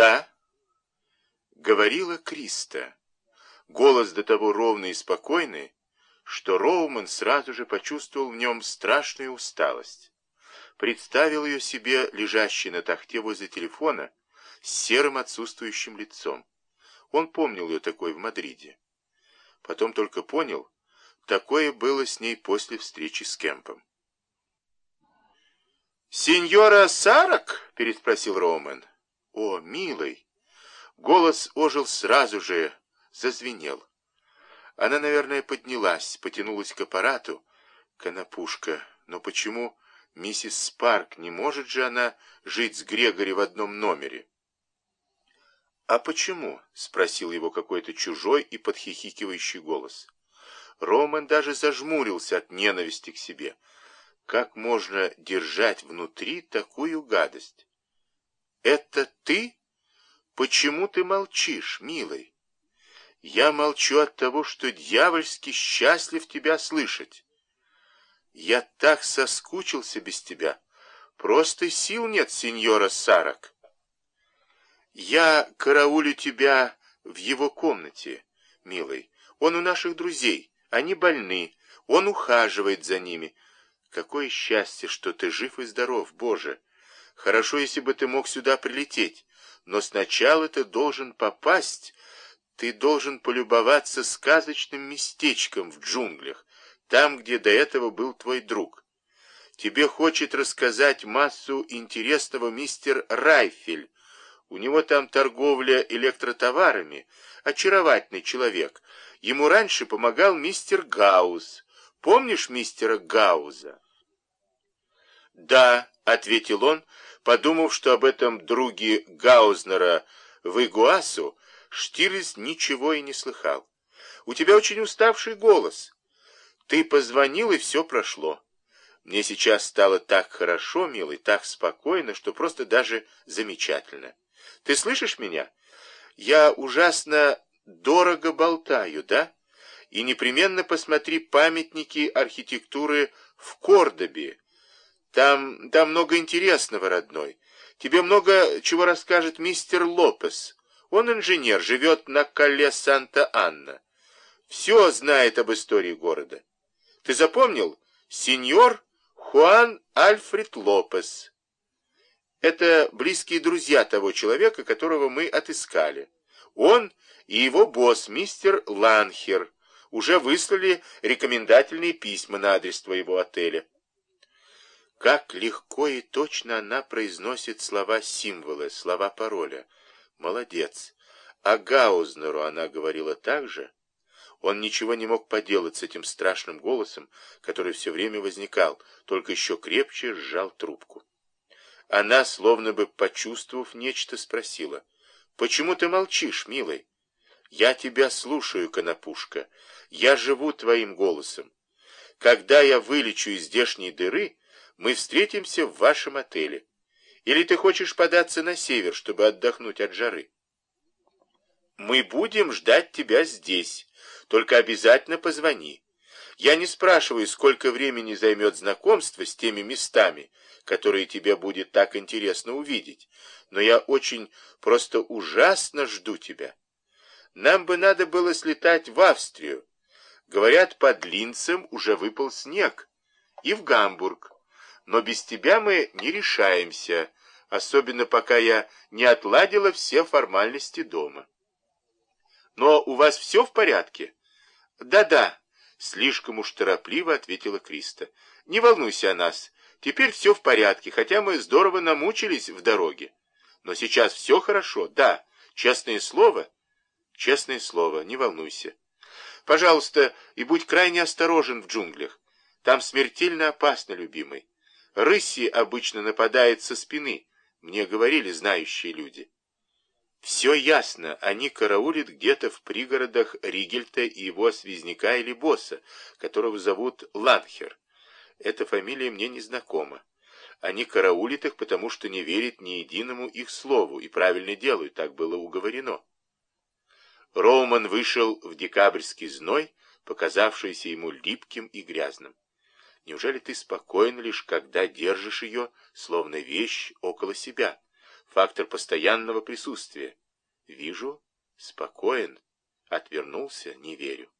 «Да», — говорила Криста. Голос до того ровный и спокойный, что Роуман сразу же почувствовал в нем страшную усталость. Представил ее себе лежащей на тахте возле телефона с серым отсутствующим лицом. Он помнил ее такой в Мадриде. Потом только понял, такое было с ней после встречи с Кемпом. «Сеньора Сарак?» — переспросил Роумен. «О, милый!» Голос ожил сразу же, зазвенел. Она, наверное, поднялась, потянулась к аппарату. Конопушка. Но почему миссис Спарк? Не может же она жить с Грегори в одном номере? «А почему?» — спросил его какой-то чужой и подхихикивающий голос. Роман даже зажмурился от ненависти к себе. Как можно держать внутри такую гадость? «Это ты? Почему ты молчишь, милый?» Я молчу от того, что дьявольски счастлив тебя слышать. Я так соскучился без тебя. Просто сил нет, сеньора Сарак. Я караулю тебя в его комнате, милый. Он у наших друзей. Они больны. Он ухаживает за ними. Какое счастье, что ты жив и здоров, Боже! Хорошо, если бы ты мог сюда прилететь. Но сначала ты должен попасть ты должен полюбоваться сказочным местечком в джунглях, там, где до этого был твой друг. Тебе хочет рассказать массу интересного мистер Райфель. У него там торговля электротоварами. Очаровательный человек. Ему раньше помогал мистер Гауз. Помнишь мистера Гауза? «Да», — ответил он, подумав, что об этом друге Гаузнера в Игуасу Штирлиц ничего и не слыхал. «У тебя очень уставший голос. Ты позвонил, и все прошло. Мне сейчас стало так хорошо, милый, так спокойно, что просто даже замечательно. Ты слышишь меня? Я ужасно дорого болтаю, да? И непременно посмотри памятники архитектуры в Кордобе. Там, там много интересного, родной. Тебе много чего расскажет мистер Лопес». Он инженер, живет на Кале Санта-Анна. Все знает об истории города. Ты запомнил? Сеньор Хуан Альфред Лопес. Это близкие друзья того человека, которого мы отыскали. Он и его босс, мистер Ланхер, уже выслали рекомендательные письма на адрес твоего отеля. Как легко и точно она произносит слова-символы, слова пароля. Молодец. А Гаузнеру она говорила так же? Он ничего не мог поделать с этим страшным голосом, который все время возникал, только еще крепче сжал трубку. Она, словно бы почувствовав нечто, спросила. «Почему ты молчишь, милый?» «Я тебя слушаю, Конопушка. Я живу твоим голосом. Когда я вылечу из здешней дыры, мы встретимся в вашем отеле. Или ты хочешь податься на север, чтобы отдохнуть от жары? Мы будем ждать тебя здесь. Только обязательно позвони. Я не спрашиваю, сколько времени займет знакомство с теми местами, которые тебе будет так интересно увидеть, но я очень, просто ужасно жду тебя. Нам бы надо было слетать в Австрию. Говорят, под Линцем уже выпал снег. И в Гамбург но без тебя мы не решаемся, особенно пока я не отладила все формальности дома. Но у вас все в порядке? Да-да, слишком уж торопливо ответила Криста. Не волнуйся о нас, теперь все в порядке, хотя мы здорово намучились в дороге. Но сейчас все хорошо, да, честное слово, честное слово, не волнуйся. Пожалуйста, и будь крайне осторожен в джунглях. Там смертельно опасно, любимый. Рыси обычно нападает со спины, мне говорили знающие люди. Все ясно, они караулят где-то в пригородах Ригельта и его связняка или босса, которого зовут Ланхер. Эта фамилия мне не знакома. Они караулят их, потому что не верят ни единому их слову, и правильно делают, так было уговорено. Роуман вышел в декабрьский зной, показавшийся ему липким и грязным. Неужели ты спокоен лишь, когда держишь ее, словно вещь, около себя? Фактор постоянного присутствия. Вижу, спокоен, отвернулся, не верю.